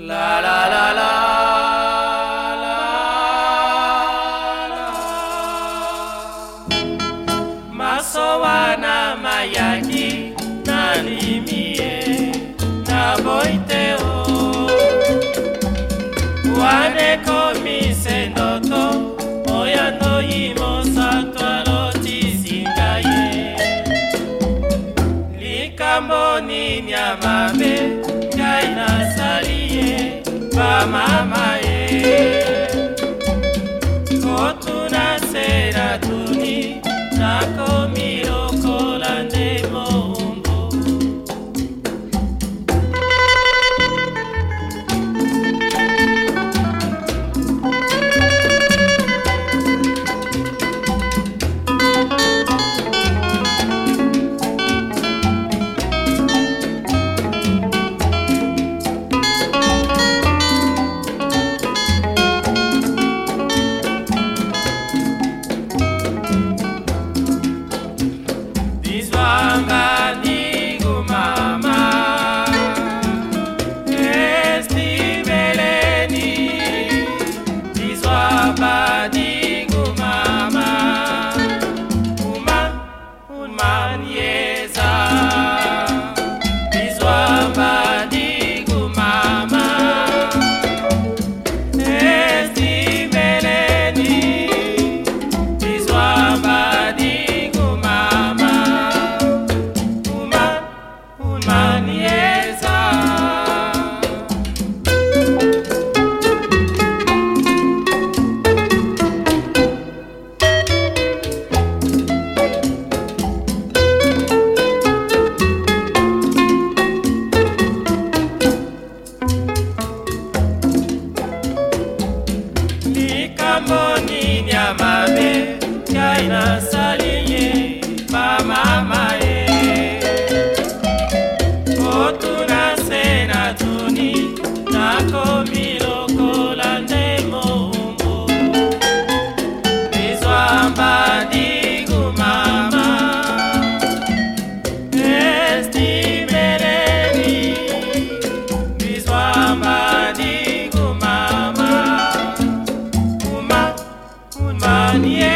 La la la la la. La Masowa na mayaki na limie na boiteo. Wane komise ndoto oya no yimosato alotisinga ye likambo nini ya mama eh. ye moto yeah.